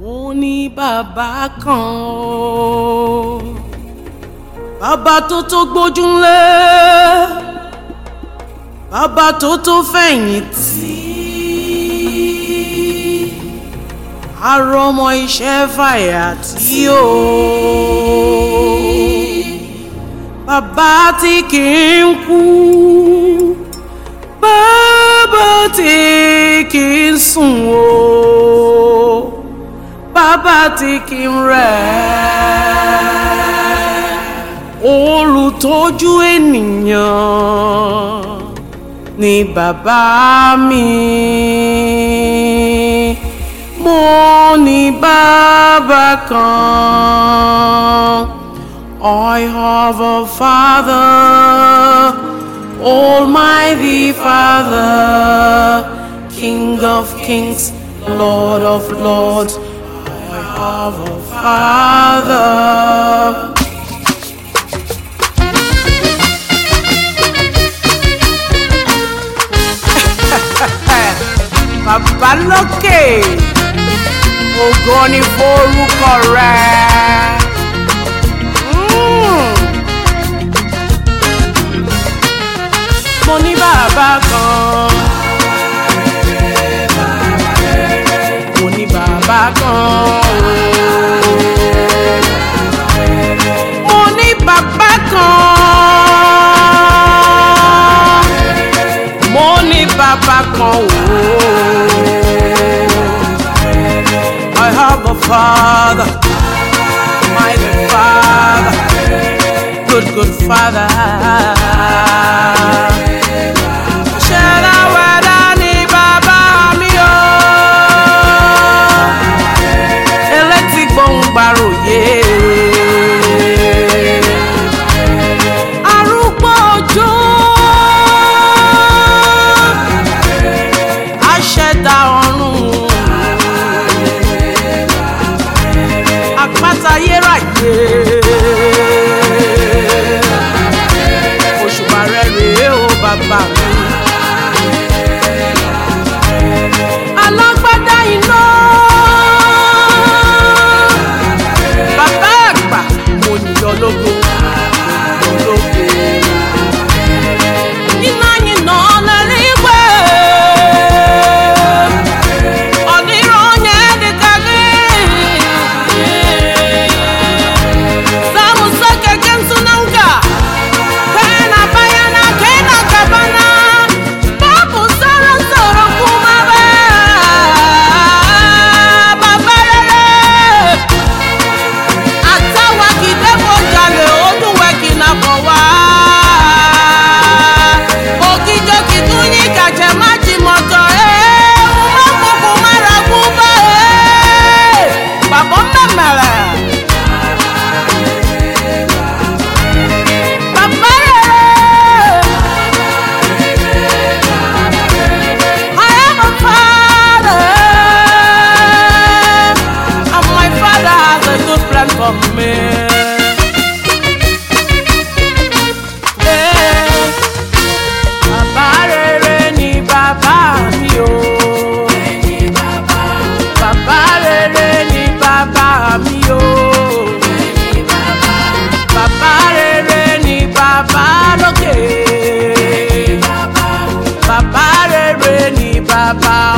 Mo ní bàbá kan o, bàbá tó tó gbójúlé, bàbá tó tó fẹ̀yìntì, àrọ̀mọ iṣẹ́ fàyà tí o. Bàbá tí kì í kú. Bàbá tí kì í sùn o. Bàbá tí kì í rẹ̀. Olùtọ́jú ènìyàn ni bàbá mi. Mo ní bàbá kan I have a father Almighty Father, King of kings, Lord of lords, I have a Father. Bàbá lókè, ògo ni forúkọ rẹ̀. Kan. mo ní bàbá kan. mo ní bàbá kan. mo bàbá kan o. I have a father, my father, good good father. ayérayé. òṣùpá rẹ̀ rèé oh, bàbá. stand for me. Bàbá ni bàbá mi o. Bàbá rere ni bàbá mi o. Bàbá rere ni ni bàbá.